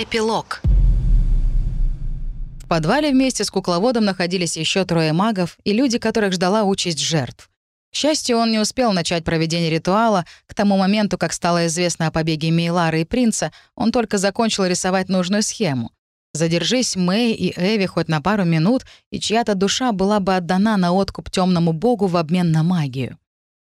Эпилог. В подвале вместе с кукловодом находились еще трое магов и люди, которых ждала участь жертв. К счастью, он не успел начать проведение ритуала. К тому моменту, как стало известно о побеге Мейлара и принца, он только закончил рисовать нужную схему. Задержись Мэй и Эви хоть на пару минут, и чья-то душа была бы отдана на откуп темному богу в обмен на магию.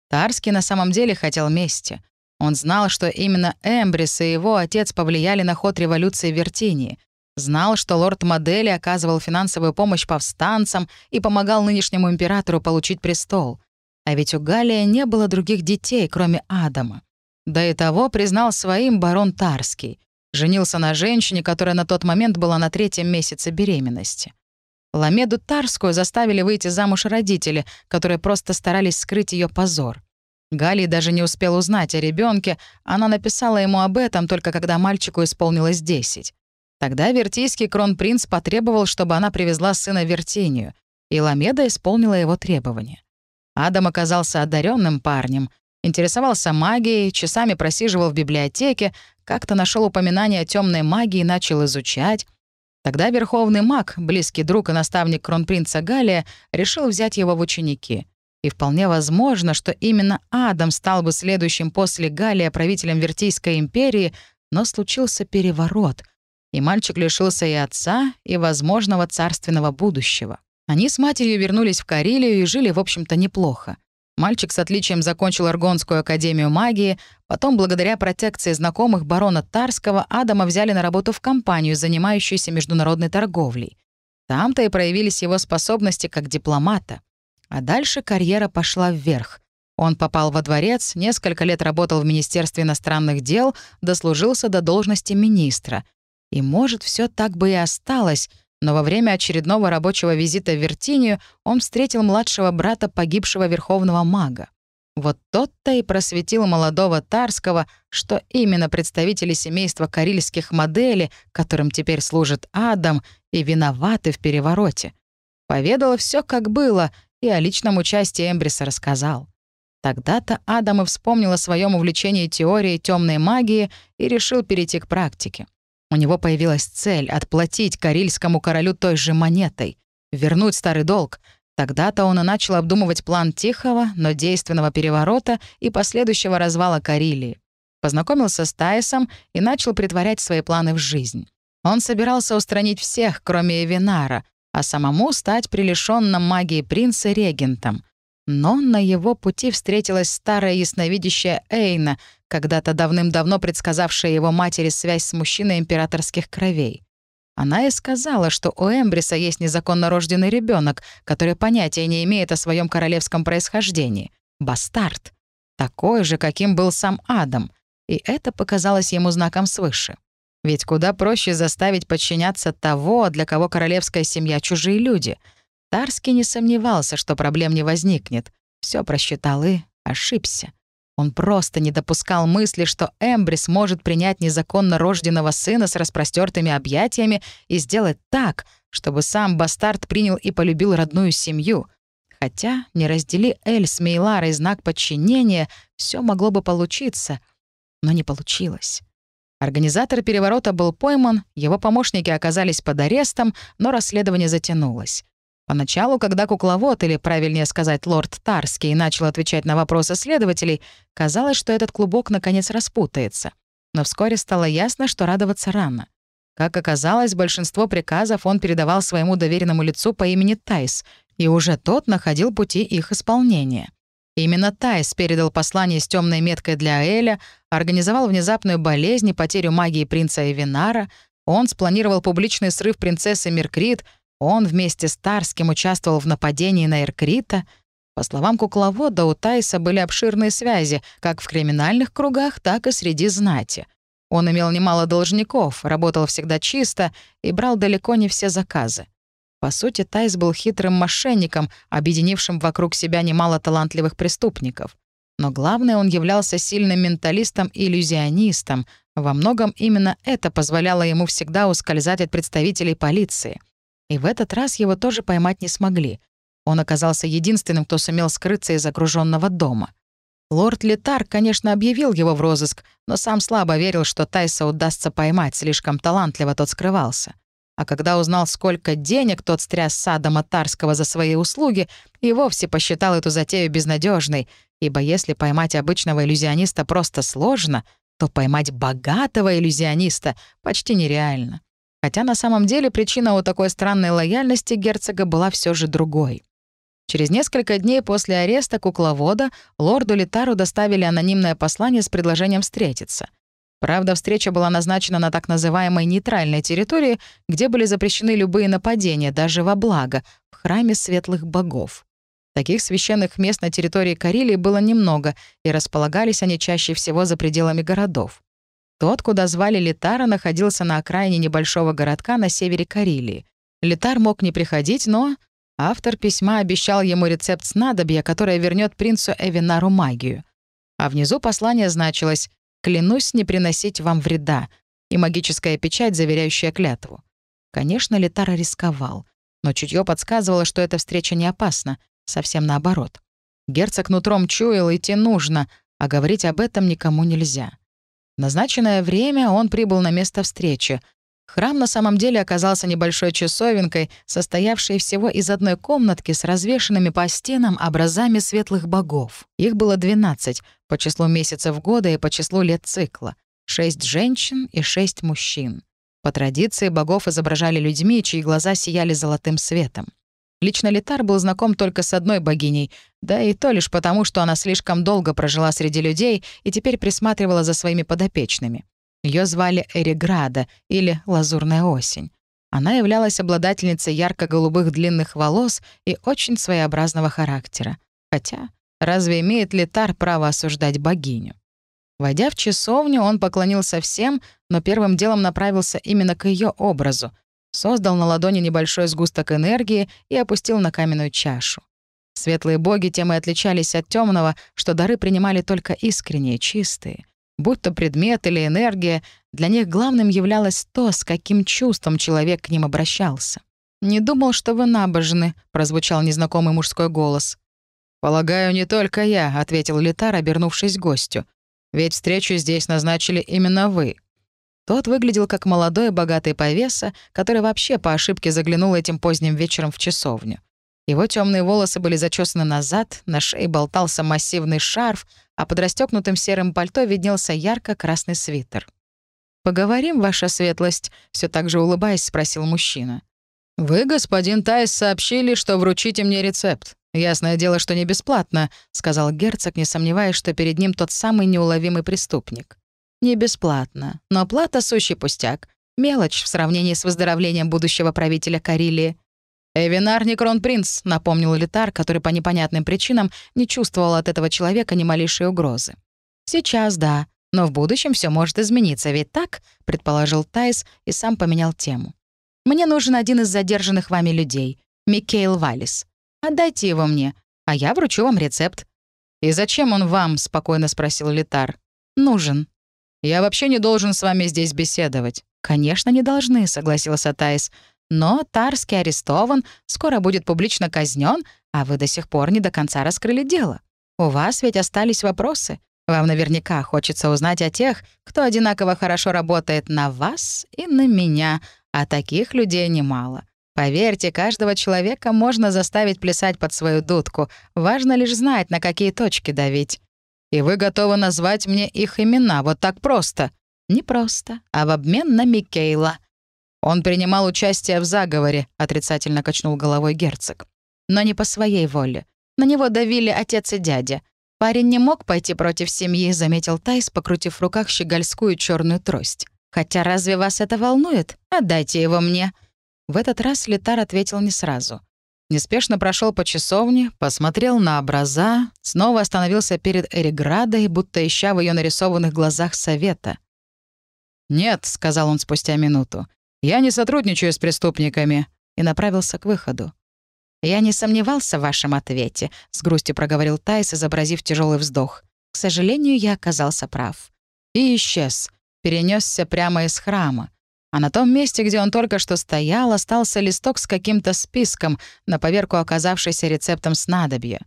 Тарский на самом деле хотел мести. Он знал, что именно Эмбрис и его отец повлияли на ход революции в Вертинии. Знал, что лорд Модели оказывал финансовую помощь повстанцам и помогал нынешнему императору получить престол. А ведь у Галия не было других детей, кроме Адама. Да и того признал своим барон Тарский. Женился на женщине, которая на тот момент была на третьем месяце беременности. Ламеду Тарскую заставили выйти замуж родители, которые просто старались скрыть ее позор. Галий даже не успел узнать о ребенке, она написала ему об этом только когда мальчику исполнилось 10. Тогда вертийский кронпринц потребовал, чтобы она привезла сына в Вертинию, и Ламеда исполнила его требования. Адам оказался одаренным парнем, интересовался магией, часами просиживал в библиотеке, как-то нашел упоминание о темной магии и начал изучать. Тогда верховный маг, близкий друг и наставник кронпринца Галия, решил взять его в ученики — и вполне возможно, что именно Адам стал бы следующим после Галия правителем Вертийской империи, но случился переворот, и мальчик лишился и отца, и возможного царственного будущего. Они с матерью вернулись в Карелию и жили, в общем-то, неплохо. Мальчик с отличием закончил Аргонскую академию магии, потом, благодаря протекции знакомых барона Тарского, Адама взяли на работу в компанию, занимающуюся международной торговлей. Там-то и проявились его способности как дипломата. А дальше карьера пошла вверх. Он попал во дворец, несколько лет работал в Министерстве иностранных дел, дослужился до должности министра. И, может, все так бы и осталось, но во время очередного рабочего визита в Вертинию он встретил младшего брата погибшего верховного мага. Вот тот-то и просветил молодого Тарского, что именно представители семейства карельских моделей, которым теперь служит Адам, и виноваты в перевороте. Поведала все, как было, и о личном участии Эмбриса рассказал. Тогда-то Адам и вспомнил о своем увлечении теорией темной магии и решил перейти к практике. У него появилась цель — отплатить карельскому королю той же монетой, вернуть старый долг. Тогда-то он и начал обдумывать план тихого, но действенного переворота и последующего развала Карелии. Познакомился с Таисом и начал притворять свои планы в жизнь. Он собирался устранить всех, кроме Эвинара, а самому стать прилишенным магии принца регентом. Но на его пути встретилась старая ясновидящая Эйна, когда-то давным-давно предсказавшая его матери связь с мужчиной императорских кровей. Она и сказала, что у Эмбриса есть незаконно рожденный ребенок, который понятия не имеет о своем королевском происхождении. Бастард. Такой же, каким был сам Адам. И это показалось ему знаком свыше. Ведь куда проще заставить подчиняться того, для кого королевская семья — чужие люди. Тарский не сомневался, что проблем не возникнет. Все просчитал и ошибся. Он просто не допускал мысли, что Эмбрис может принять незаконно рожденного сына с распростертыми объятиями и сделать так, чтобы сам бастард принял и полюбил родную семью. Хотя, не раздели Эль с Мейларой знак подчинения, все могло бы получиться, но не получилось. Организатор переворота был пойман, его помощники оказались под арестом, но расследование затянулось. Поначалу, когда кукловод, или правильнее сказать, лорд Тарский, начал отвечать на вопросы следователей, казалось, что этот клубок наконец распутается. Но вскоре стало ясно, что радоваться рано. Как оказалось, большинство приказов он передавал своему доверенному лицу по имени Тайс, и уже тот находил пути их исполнения. Именно Тайс передал послание с темной меткой для Эля, организовал внезапную болезнь и потерю магии принца Эвинара, он спланировал публичный срыв принцессы Меркрит, он вместе с Тарским участвовал в нападении на Эркрита. По словам кукловода, у Тайса были обширные связи как в криминальных кругах, так и среди знати. Он имел немало должников, работал всегда чисто и брал далеко не все заказы. По сути, Тайс был хитрым мошенником, объединившим вокруг себя немало талантливых преступников. Но главное, он являлся сильным менталистом и иллюзионистом. Во многом именно это позволяло ему всегда ускользать от представителей полиции. И в этот раз его тоже поймать не смогли. Он оказался единственным, кто сумел скрыться из окруженного дома. Лорд Литар, конечно, объявил его в розыск, но сам слабо верил, что Тайса удастся поймать, слишком талантливо тот скрывался. А когда узнал, сколько денег тот стряс Садома Тарского за свои услуги, и вовсе посчитал эту затею безнадежной, ибо если поймать обычного иллюзиониста просто сложно, то поймать богатого иллюзиониста почти нереально. Хотя на самом деле причина у такой странной лояльности герцога была все же другой. Через несколько дней после ареста кукловода лорду Литару доставили анонимное послание с предложением встретиться. Правда, встреча была назначена на так называемой нейтральной территории, где были запрещены любые нападения, даже во благо, в храме светлых богов. Таких священных мест на территории Карелии было немного, и располагались они чаще всего за пределами городов. Тот, куда звали Литара, находился на окраине небольшого городка на севере Карелии. Литар мог не приходить, но Автор письма обещал ему рецепт снадобья, которое вернет принцу Эвинару магию. А внизу послание значилось «Клянусь не приносить вам вреда» и магическая печать, заверяющая клятву. Конечно, Литара рисковал, но чутье подсказывало, что эта встреча не опасна, совсем наоборот. Герцог нутром чуял, идти нужно, а говорить об этом никому нельзя. В назначенное время он прибыл на место встречи — Храм на самом деле оказался небольшой часовенкой, состоявшей всего из одной комнатки с развешенными по стенам образами светлых богов. Их было 12 по числу месяцев года и по числу лет цикла. Шесть женщин и шесть мужчин. По традиции богов изображали людьми, чьи глаза сияли золотым светом. Лично Литар был знаком только с одной богиней, да и то лишь потому, что она слишком долго прожила среди людей и теперь присматривала за своими подопечными. Ее звали Эриграда или Лазурная осень. Она являлась обладательницей ярко-голубых длинных волос и очень своеобразного характера. Хотя, разве имеет Литар право осуждать богиню? Войдя в часовню, он поклонился всем, но первым делом направился именно к ее образу, создал на ладони небольшой сгусток энергии и опустил на каменную чашу. Светлые боги тем и отличались от темного, что дары принимали только искренние, чистые. Будь то предмет или энергия, для них главным являлось то, с каким чувством человек к ним обращался. «Не думал, что вы набожны», — прозвучал незнакомый мужской голос. «Полагаю, не только я», — ответил Литар, обернувшись к гостю. «Ведь встречу здесь назначили именно вы». Тот выглядел как молодой богатый повеса, который вообще по ошибке заглянул этим поздним вечером в часовню. Его темные волосы были зачесаны назад, на шее болтался массивный шарф, а под расстёкнутым серым пальто виднелся ярко-красный свитер. «Поговорим, ваша светлость», — все так же улыбаясь, спросил мужчина. «Вы, господин Тайс, сообщили, что вручите мне рецепт. Ясное дело, что не бесплатно», — сказал герцог, не сомневаясь, что перед ним тот самый неуловимый преступник. «Не бесплатно, но плата — сущий пустяк. Мелочь в сравнении с выздоровлением будущего правителя Карелии. «Эвинар не кронпринц», — напомнил Литар, который по непонятным причинам не чувствовал от этого человека ни малейшей угрозы. «Сейчас да, но в будущем все может измениться, ведь так?» — предположил Тайс и сам поменял тему. «Мне нужен один из задержанных вами людей, Микейл Валис. Отдайте его мне, а я вручу вам рецепт». «И зачем он вам?» — спокойно спросил Литар. «Нужен». «Я вообще не должен с вами здесь беседовать». «Конечно, не должны», — согласился Тайс. Но Тарский арестован, скоро будет публично казнен, а вы до сих пор не до конца раскрыли дело. У вас ведь остались вопросы. Вам наверняка хочется узнать о тех, кто одинаково хорошо работает на вас и на меня, а таких людей немало. Поверьте, каждого человека можно заставить плясать под свою дудку. Важно лишь знать, на какие точки давить. И вы готовы назвать мне их имена вот так просто? Не просто, а в обмен на Микейла. «Он принимал участие в заговоре», — отрицательно качнул головой герцог. «Но не по своей воле. На него давили отец и дядя. Парень не мог пойти против семьи», — заметил Тайс, покрутив в руках щегольскую черную трость. «Хотя разве вас это волнует? Отдайте его мне». В этот раз Литар ответил не сразу. Неспешно прошел по часовне, посмотрел на образа, снова остановился перед Эриградой, будто ища в ее нарисованных глазах совета. «Нет», — сказал он спустя минуту, «Я не сотрудничаю с преступниками», и направился к выходу. «Я не сомневался в вашем ответе», — с грустью проговорил Тайс, изобразив тяжелый вздох. «К сожалению, я оказался прав». И исчез, перенесся прямо из храма. А на том месте, где он только что стоял, остался листок с каким-то списком, на поверку оказавшийся рецептом снадобья.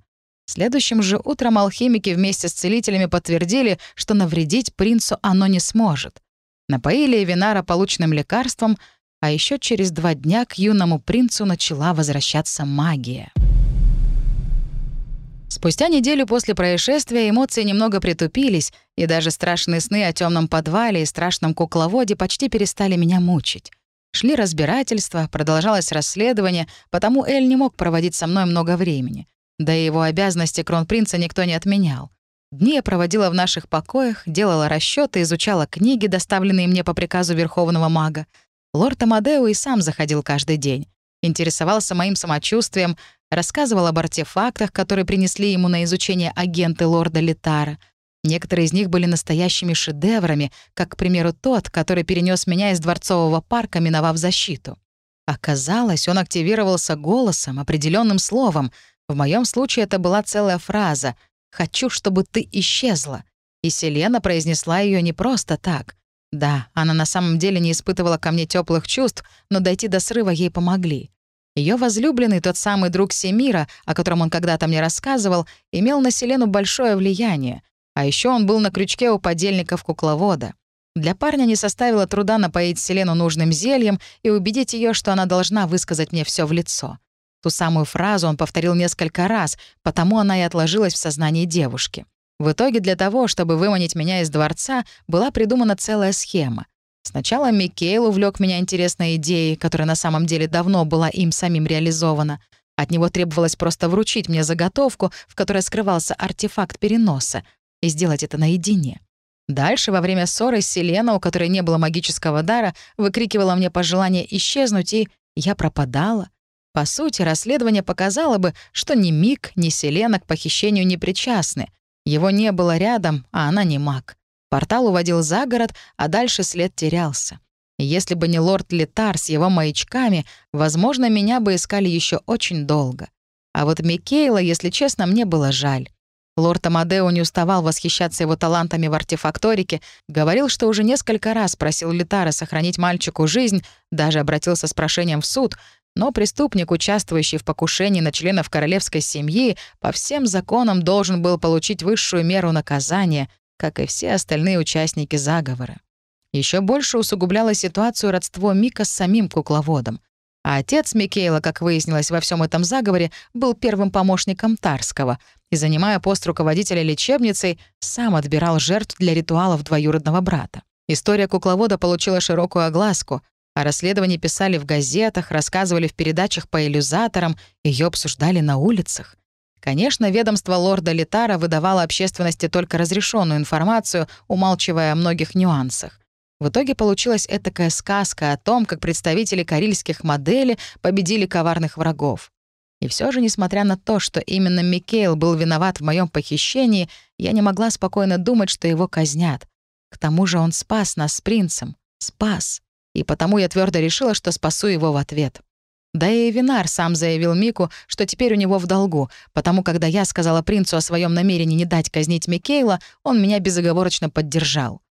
Следующим же утром алхимики вместе с целителями подтвердили, что навредить принцу оно не сможет. Напоили Эвинара полученным лекарством, а еще через два дня к юному принцу начала возвращаться магия. Спустя неделю после происшествия эмоции немного притупились, и даже страшные сны о темном подвале и страшном кукловоде почти перестали меня мучить. Шли разбирательства, продолжалось расследование, потому Эль не мог проводить со мной много времени. Да и его обязанности кронпринца никто не отменял. Дни я проводила в наших покоях, делала расчеты, изучала книги, доставленные мне по приказу Верховного мага. Лорд Амадео и сам заходил каждый день. Интересовался моим самочувствием, рассказывал об артефактах, которые принесли ему на изучение агенты лорда Литара. Некоторые из них были настоящими шедеврами, как, к примеру, тот, который перенес меня из дворцового парка, миновав защиту. Оказалось, он активировался голосом, определенным словом, в моем случае это была целая фраза «Хочу, чтобы ты исчезла». И Селена произнесла ее не просто так. Да, она на самом деле не испытывала ко мне теплых чувств, но дойти до срыва ей помогли. Ее возлюбленный, тот самый друг Семира, о котором он когда-то мне рассказывал, имел на Селену большое влияние. А еще он был на крючке у подельников кукловода. Для парня не составило труда напоить Селену нужным зельем и убедить ее, что она должна высказать мне все в лицо. Ту самую фразу он повторил несколько раз, потому она и отложилась в сознании девушки. В итоге для того, чтобы выманить меня из дворца, была придумана целая схема. Сначала Микейл увлек меня интересной идеей, которая на самом деле давно была им самим реализована. От него требовалось просто вручить мне заготовку, в которой скрывался артефакт переноса, и сделать это наедине. Дальше, во время ссоры, Селена, у которой не было магического дара, выкрикивала мне пожелание исчезнуть, и я пропадала. По сути, расследование показало бы, что ни Мик, ни Селена к похищению не причастны. Его не было рядом, а она не маг. Портал уводил за город, а дальше след терялся. Если бы не лорд Летар с его маячками, возможно, меня бы искали еще очень долго. А вот Микейла, если честно, мне было жаль. Лорд Амадео не уставал восхищаться его талантами в артефакторике, говорил, что уже несколько раз просил Литара сохранить мальчику жизнь, даже обратился с прошением в суд, но преступник, участвующий в покушении на членов королевской семьи, по всем законам должен был получить высшую меру наказания, как и все остальные участники заговора. Еще больше усугубляло ситуацию родство Мика с самим кукловодом. А отец Микейла, как выяснилось во всем этом заговоре, был первым помощником Тарского и, занимая пост руководителя лечебницей, сам отбирал жертв для ритуалов двоюродного брата. История кукловода получила широкую огласку, о расследовании писали в газетах, рассказывали в передачах по иллюзаторам, ее обсуждали на улицах. Конечно, ведомство лорда Литара выдавало общественности только разрешенную информацию, умалчивая о многих нюансах. В итоге получилась этакая сказка о том, как представители карильских моделей победили коварных врагов. И все же, несмотря на то, что именно Микейл был виноват в моем похищении, я не могла спокойно думать, что его казнят. К тому же он спас нас с принцем. Спас и потому я твердо решила, что спасу его в ответ. Да и Винар сам заявил Мику, что теперь у него в долгу, потому когда я сказала принцу о своем намерении не дать казнить Микейла, он меня безоговорочно поддержал.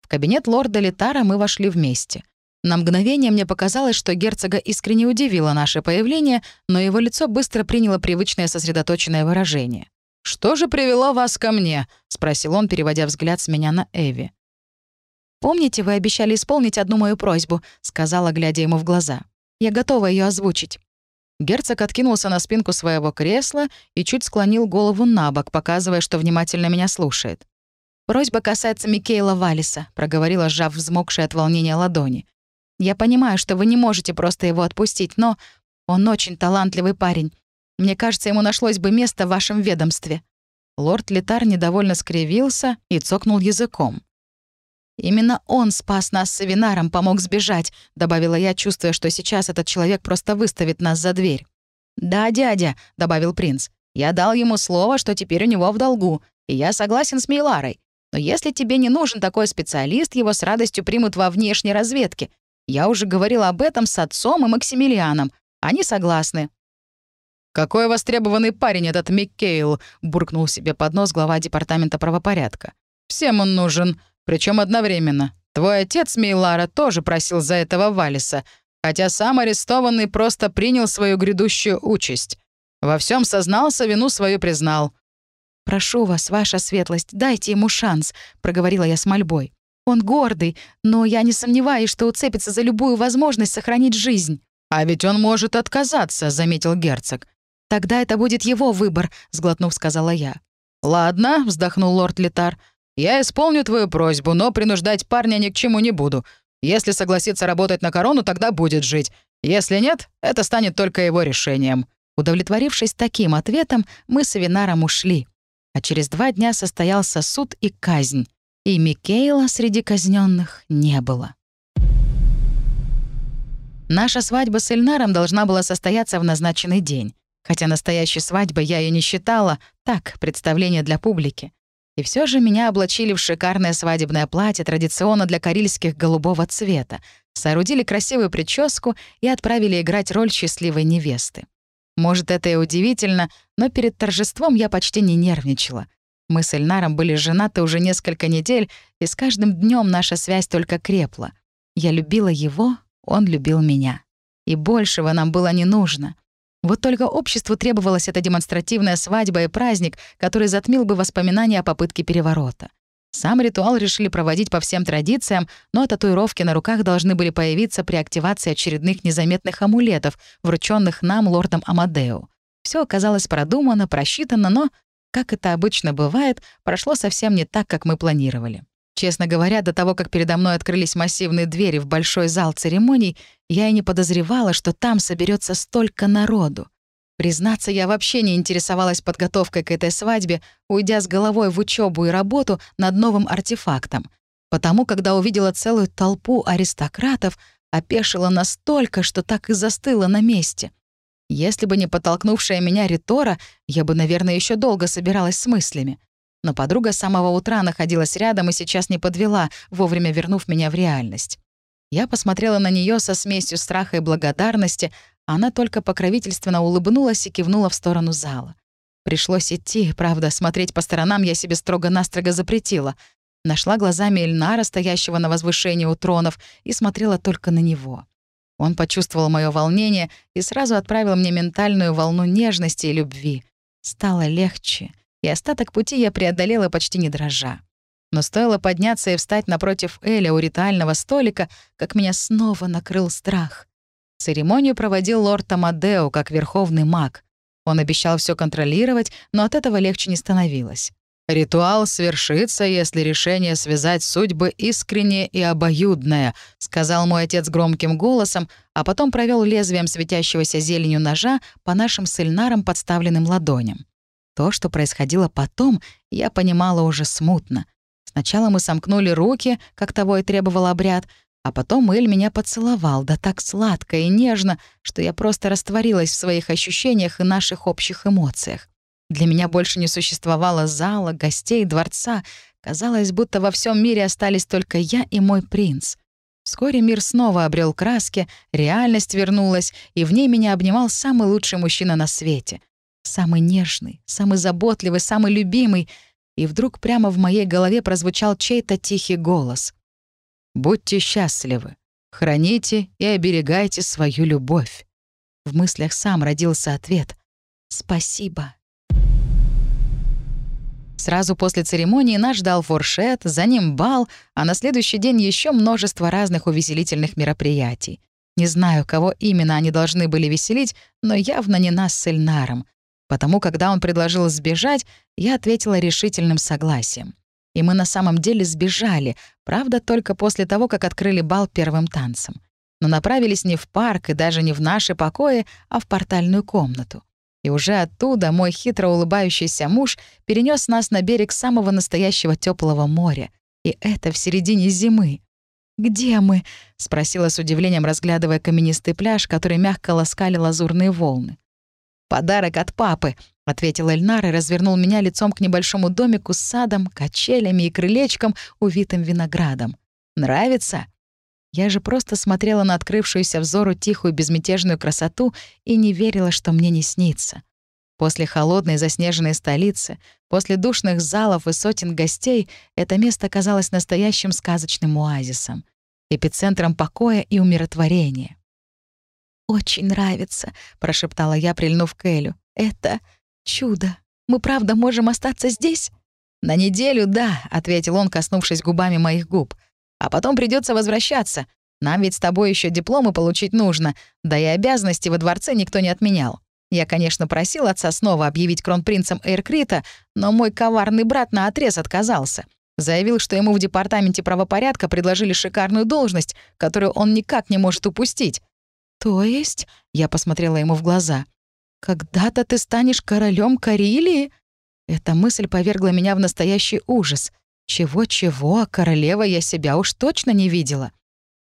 В кабинет лорда Литара мы вошли вместе. На мгновение мне показалось, что герцога искренне удивило наше появление, но его лицо быстро приняло привычное сосредоточенное выражение. «Что же привело вас ко мне?» — спросил он, переводя взгляд с меня на Эви. «Помните, вы обещали исполнить одну мою просьбу», — сказала, глядя ему в глаза. «Я готова ее озвучить». Герцог откинулся на спинку своего кресла и чуть склонил голову на бок, показывая, что внимательно меня слушает. «Просьба касается Микейла Валиса», — проговорила, сжав взмокшие от волнения ладони. «Я понимаю, что вы не можете просто его отпустить, но он очень талантливый парень. Мне кажется, ему нашлось бы место в вашем ведомстве». Лорд Литар недовольно скривился и цокнул языком. «Именно он спас нас с Эвинаром, помог сбежать», — добавила я, чувствуя, что сейчас этот человек просто выставит нас за дверь. «Да, дядя», — добавил принц. «Я дал ему слово, что теперь у него в долгу, и я согласен с Мейларой. Но если тебе не нужен такой специалист, его с радостью примут во внешней разведке. Я уже говорил об этом с отцом и Максимилианом. Они согласны». «Какой востребованный парень этот Миккейл», — буркнул себе под нос глава департамента правопорядка. «Всем он нужен. Причем одновременно. Твой отец, Мейлара, тоже просил за этого Валиса, хотя сам арестованный просто принял свою грядущую участь. Во всем сознался, вину свою признал. «Прошу вас, ваша светлость, дайте ему шанс», — проговорила я с мольбой. «Он гордый, но я не сомневаюсь, что уцепится за любую возможность сохранить жизнь». «А ведь он может отказаться», — заметил герцог. «Тогда это будет его выбор», — сглотнув, сказала я. «Ладно», — вздохнул лорд Литар. «Я исполню твою просьбу, но принуждать парня ни к чему не буду. Если согласится работать на корону, тогда будет жить. Если нет, это станет только его решением». Удовлетворившись таким ответом, мы с Винаром ушли. А через два дня состоялся суд и казнь. И Микейла среди казненных не было. Наша свадьба с Эльнаром должна была состояться в назначенный день. Хотя настоящей свадьбой я ее не считала, так, представление для публики. И все же меня облачили в шикарное свадебное платье, традиционно для карельских голубого цвета, соорудили красивую прическу и отправили играть роль счастливой невесты. Может, это и удивительно, но перед торжеством я почти не нервничала. Мы с Эльнаром были женаты уже несколько недель, и с каждым днем наша связь только крепла. Я любила его, он любил меня. И большего нам было не нужно. Вот только обществу требовалась эта демонстративная свадьба и праздник, который затмил бы воспоминания о попытке переворота. Сам ритуал решили проводить по всем традициям, но татуировки на руках должны были появиться при активации очередных незаметных амулетов, врученных нам лордом Амадео. Все оказалось продумано, просчитано, но, как это обычно бывает, прошло совсем не так, как мы планировали. Честно говоря, до того, как передо мной открылись массивные двери в большой зал церемоний, я и не подозревала, что там соберется столько народу. Признаться, я вообще не интересовалась подготовкой к этой свадьбе, уйдя с головой в учебу и работу над новым артефактом. Потому, когда увидела целую толпу аристократов, опешила настолько, что так и застыла на месте. Если бы не подтолкнувшая меня Ритора, я бы, наверное, еще долго собиралась с мыслями. Но подруга с самого утра находилась рядом и сейчас не подвела, вовремя вернув меня в реальность. Я посмотрела на нее со смесью страха и благодарности, а она только покровительственно улыбнулась и кивнула в сторону зала. Пришлось идти, правда, смотреть по сторонам я себе строго-настрого запретила. Нашла глазами Эльнара, стоящего на возвышении у тронов, и смотрела только на него. Он почувствовал мое волнение и сразу отправил мне ментальную волну нежности и любви. Стало легче — и остаток пути я преодолела почти не дрожа. Но стоило подняться и встать напротив Эля у ритуального столика, как меня снова накрыл страх. Церемонию проводил лорд Амадео как верховный маг. Он обещал все контролировать, но от этого легче не становилось. «Ритуал свершится, если решение связать судьбы искреннее и обоюдное», — сказал мой отец громким голосом, а потом провел лезвием светящегося зеленью ножа по нашим с Эльнаром подставленным ладоням. То, что происходило потом, я понимала уже смутно. Сначала мы сомкнули руки, как того и требовал обряд, а потом Эль меня поцеловал, да так сладко и нежно, что я просто растворилась в своих ощущениях и наших общих эмоциях. Для меня больше не существовало зала, гостей, дворца. Казалось, будто во всем мире остались только я и мой принц. Вскоре мир снова обрел краски, реальность вернулась, и в ней меня обнимал самый лучший мужчина на свете — самый нежный, самый заботливый, самый любимый, и вдруг прямо в моей голове прозвучал чей-то тихий голос. «Будьте счастливы, храните и оберегайте свою любовь». В мыслях сам родился ответ «Спасибо». Сразу после церемонии нас ждал фуршет, за ним бал, а на следующий день еще множество разных увеселительных мероприятий. Не знаю, кого именно они должны были веселить, но явно не нас с Эльнаром. Потому, когда он предложил сбежать, я ответила решительным согласием. И мы на самом деле сбежали, правда, только после того, как открыли бал первым танцем. Но направились не в парк и даже не в наши покои, а в портальную комнату. И уже оттуда мой хитро улыбающийся муж перенес нас на берег самого настоящего теплого моря. И это в середине зимы. «Где мы?» — спросила с удивлением, разглядывая каменистый пляж, который мягко ласкали лазурные волны. «Подарок от папы», — ответил Эльнар и развернул меня лицом к небольшому домику с садом, качелями и крылечком, увитым виноградом. «Нравится?» Я же просто смотрела на открывшуюся взору тихую безмятежную красоту и не верила, что мне не снится. После холодной заснеженной столицы, после душных залов и сотен гостей, это место казалось настоящим сказочным оазисом, эпицентром покоя и умиротворения. «Очень нравится», — прошептала я, прильнув к Элю. «Это чудо». Мы правда можем остаться здесь?» «На неделю, да», — ответил он, коснувшись губами моих губ. «А потом придется возвращаться. Нам ведь с тобой еще дипломы получить нужно, да и обязанности во дворце никто не отменял. Я, конечно, просил отца снова объявить кронпринцем Эйркрита, но мой коварный брат на отрез отказался. Заявил, что ему в департаменте правопорядка предложили шикарную должность, которую он никак не может упустить. «То есть?» — я посмотрела ему в глаза. «Когда-то ты станешь королем Карелии?» Эта мысль повергла меня в настоящий ужас. Чего-чего, а королева я себя уж точно не видела.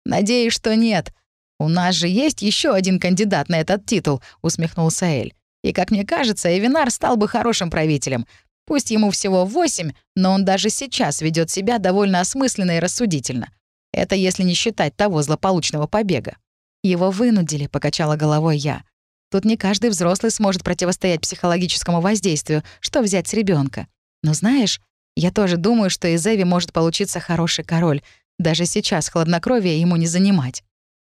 «Надеюсь, что нет. У нас же есть еще один кандидат на этот титул», — усмехнулся Эль. «И, как мне кажется, Эвинар стал бы хорошим правителем. Пусть ему всего восемь, но он даже сейчас ведет себя довольно осмысленно и рассудительно. Это если не считать того злополучного побега. Его вынудили, покачала головой я. Тут не каждый взрослый сможет противостоять психологическому воздействию, что взять с ребенка. Но знаешь, я тоже думаю, что из Эви может получиться хороший король. Даже сейчас хладнокровие ему не занимать.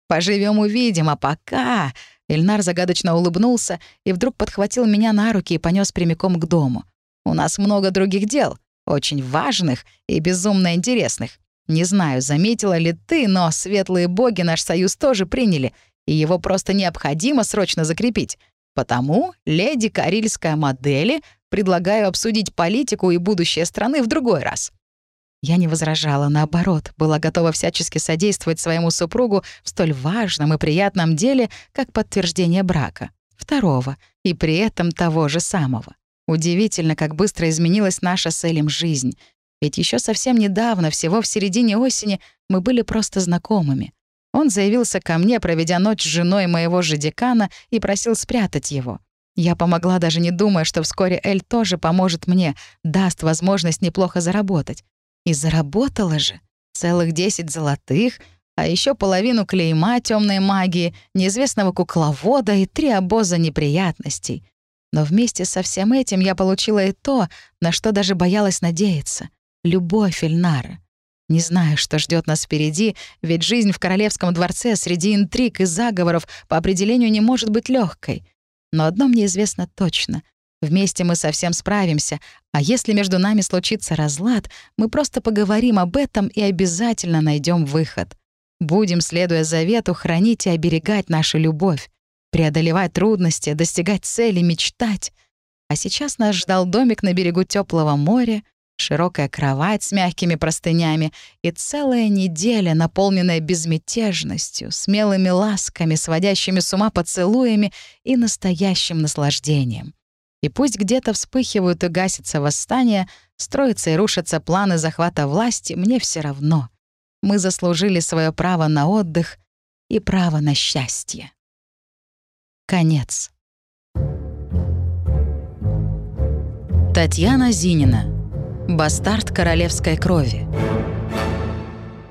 Поживем увидим, а пока...» Эльнар загадочно улыбнулся и вдруг подхватил меня на руки и понес прямиком к дому. У нас много других дел, очень важных и безумно интересных. Не знаю, заметила ли ты, но светлые боги наш союз тоже приняли, и его просто необходимо срочно закрепить. Потому, леди Карильская модели, предлагаю обсудить политику и будущее страны в другой раз». Я не возражала, наоборот, была готова всячески содействовать своему супругу в столь важном и приятном деле, как подтверждение брака. Второго, и при этом того же самого. Удивительно, как быстро изменилась наша с Элем жизнь. Ведь еще совсем недавно, всего в середине осени, мы были просто знакомыми. Он заявился ко мне, проведя ночь с женой моего же декана, и просил спрятать его. Я помогла, даже не думая, что вскоре Эль тоже поможет мне, даст возможность неплохо заработать. И заработала же. Целых десять золотых, а еще половину клейма темной магии, неизвестного кукловода и три обоза неприятностей. Но вместе со всем этим я получила и то, на что даже боялась надеяться — любовь Эльнара. Не знаю, что ждет нас впереди, ведь жизнь в королевском дворце среди интриг и заговоров по определению не может быть легкой. Но одно мне известно точно — Вместе мы совсем справимся, а если между нами случится разлад, мы просто поговорим об этом и обязательно найдем выход. Будем, следуя завету, хранить и оберегать нашу любовь преодолевать трудности, достигать цели, мечтать. А сейчас нас ждал домик на берегу теплого моря, широкая кровать с мягкими простынями и целая неделя, наполненная безмятежностью, смелыми ласками, сводящими с ума поцелуями и настоящим наслаждением. И пусть где-то вспыхивают и гасятся восстания, строятся и рушатся планы захвата власти, мне все равно. Мы заслужили свое право на отдых и право на счастье. Конец. Татьяна Зинина. Бастард королевской крови.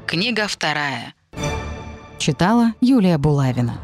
Книга вторая. Читала Юлия Булавина.